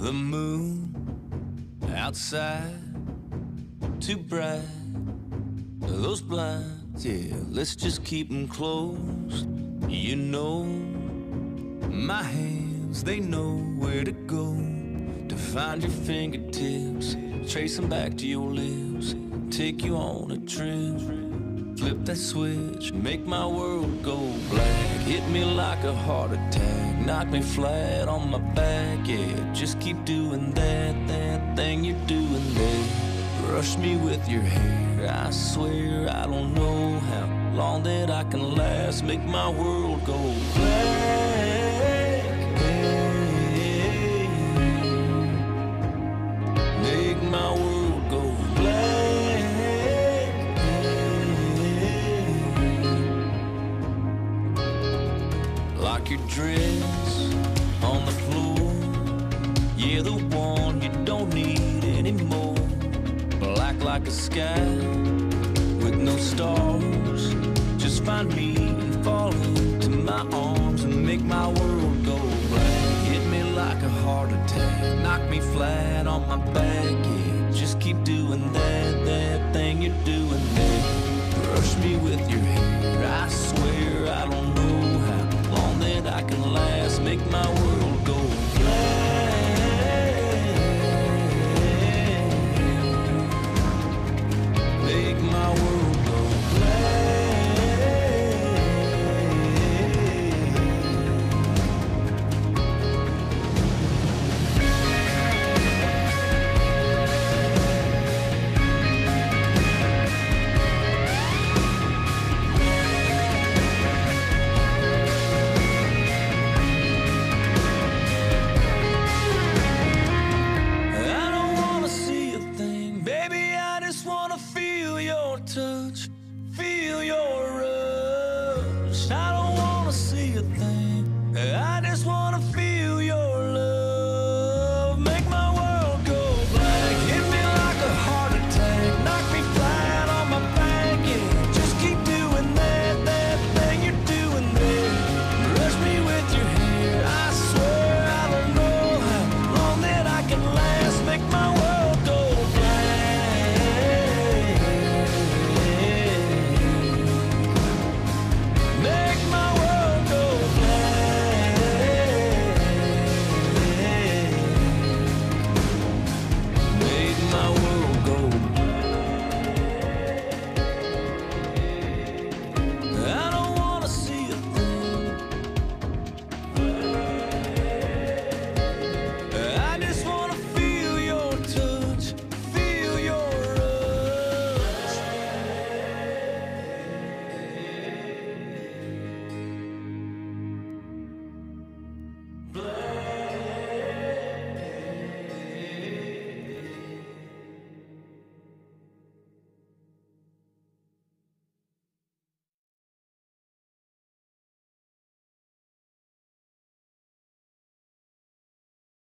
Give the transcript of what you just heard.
The moon outside, too bright. Those blinds, yeah, let's just keep them closed. You know, my hands, they know where to go to find your fingertips, trace them back to your lips, take you on a trip. Flip that switch, make my world go black. Hit me like a heart attack, knock me flat on my back. Yeah, just keep doing that, that thing you're doing there. Brush me with your hair, I swear I don't know how long that I can last. Make my world go black. Like your dress on the floor. Yeah, the one you don't need anymore. Black like a sky with no stars. Just find me and fall into my arms and make my world go black. Hit me like a heart attack, knock me flat on my back. Yeah, just keep doing that touch, feel your rush. I don't wanna see a thing. I